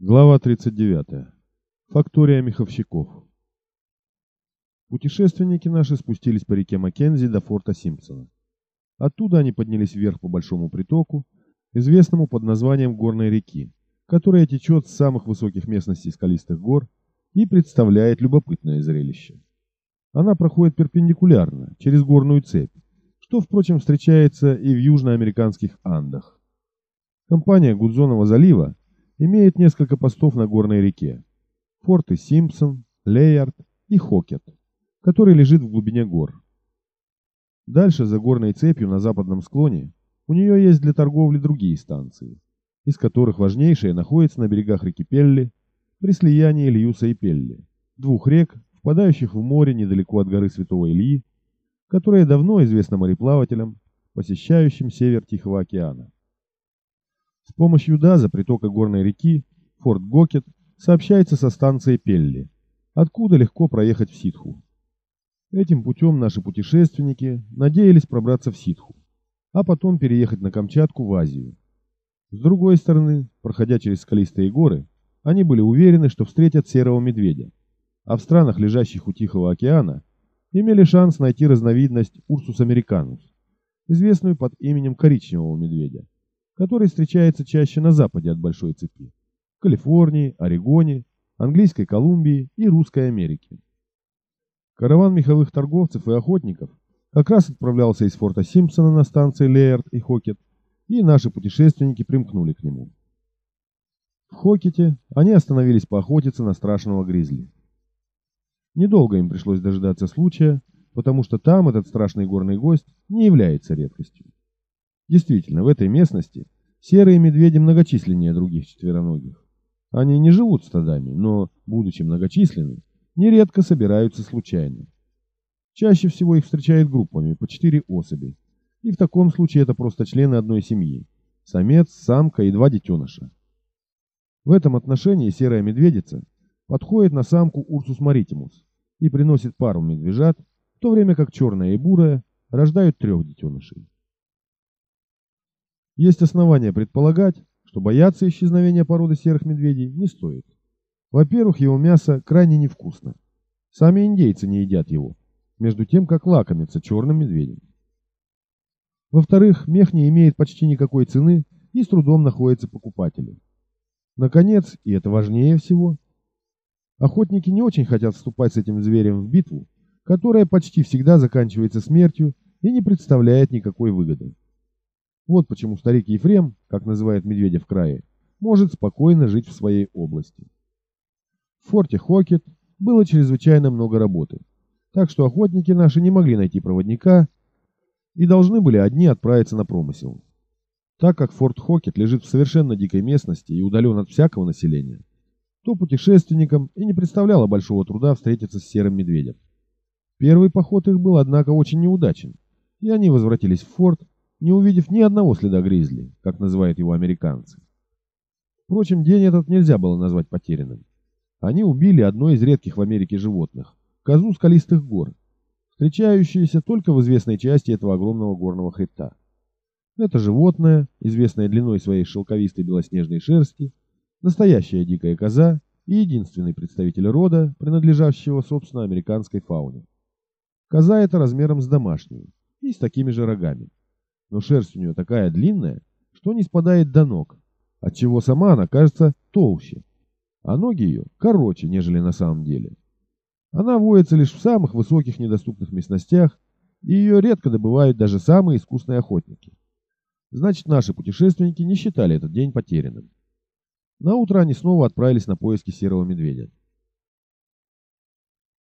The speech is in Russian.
Глава 39. Фактория меховщиков. Путешественники наши спустились по реке Маккензи до форта Симпсона. Оттуда они поднялись вверх по большому притоку, известному под названием Горной реки, которая течет с самых высоких местностей скалистых гор и представляет любопытное зрелище. Она проходит перпендикулярно, через горную цепь, что, впрочем, встречается и в южноамериканских Андах. Компания Гудзонова залива имеет несколько постов на горной реке. Форты Симпсон, Лейард и Хокет, который лежит в глубине гор. Дальше, за горной цепью на западном склоне, у нее есть для торговли другие станции, из которых важнейшая находится на берегах реки Пелли, при слиянии Льюса и Пелли, двух рек, впадающих в море недалеко от горы Святого Ильи, которая давно известна мореплавателям, посещающим север Тихого океана. С помощью ДАЗа притока горной реки Форт Гокет сообщается со станцией Пелли, откуда легко проехать в Ситху. Этим путем наши путешественники надеялись пробраться в Ситху, а потом переехать на Камчатку в Азию. С другой стороны, проходя через скалистые горы, они были уверены, что встретят серого медведя, а в странах, лежащих у Тихого океана, имели шанс найти разновидность Урсус американус, известную под именем коричневого медведя который встречается чаще на западе от Большой цепи – Калифорнии, Орегоне, Английской Колумбии и Русской Америке. Караван меховых торговцев и охотников как раз отправлялся из форта Симпсона на станции Лейерд и Хокет, и наши путешественники примкнули к нему. В Хокете они остановились поохотиться на страшного гризли. Недолго им пришлось дожидаться случая, потому что там этот страшный горный гость не является редкостью. Действительно, в этой местности серые медведи многочисленнее других четвероногих. Они не живут стадами, но, будучи многочисленны, нередко собираются случайно. Чаще всего их встречают группами по четыре особи, и в таком случае это просто члены одной семьи – самец, самка и два детеныша. В этом отношении серая медведица подходит на самку Урсус маритимус и приносит пару медвежат, в то время как черная и бурая рождают трех детенышей. Есть основания предполагать, что бояться исчезновения породы серых медведей не стоит. Во-первых, его мясо крайне невкусно. Сами индейцы не едят его, между тем, как лакомятся черным медведем. Во-вторых, мех не имеет почти никакой цены и с трудом находится покупателю. Наконец, и это важнее всего, охотники не очень хотят вступать с этим зверем в битву, которая почти всегда заканчивается смертью и не представляет никакой выгоды. Вот почему старик Ефрем, как называет медведя в крае, может спокойно жить в своей области. В форте Хокет было чрезвычайно много работы, так что охотники наши не могли найти проводника и должны были одни отправиться на промысел. Так как форт Хокет лежит в совершенно дикой местности и удален от всякого населения, то путешественникам и не представляло большого труда встретиться с серым медведем. Первый поход их был, однако, очень неудачен, и они возвратились в форт, не увидев ни одного следа гризли, как называют его американцы. Впрочем, день этот нельзя было назвать потерянным. Они убили одно из редких в Америке животных – козу скалистых гор, встречающуюся только в известной части этого огромного горного хребта. Это животное, известное длиной своей шелковистой белоснежной шерсти, настоящая дикая коза и единственный представитель рода, принадлежащего, собственно, американской фауне. Коза эта размером с домашнюю и с такими же рогами но шерсть у нее такая длинная, что не спадает до ног, отчего сама она кажется толще, а ноги ее короче, нежели на самом деле. Она водится лишь в самых высоких недоступных местностях, и ее редко добывают даже самые искусные охотники. Значит, наши путешественники не считали этот день потерянным. На утро они снова отправились на поиски серого медведя.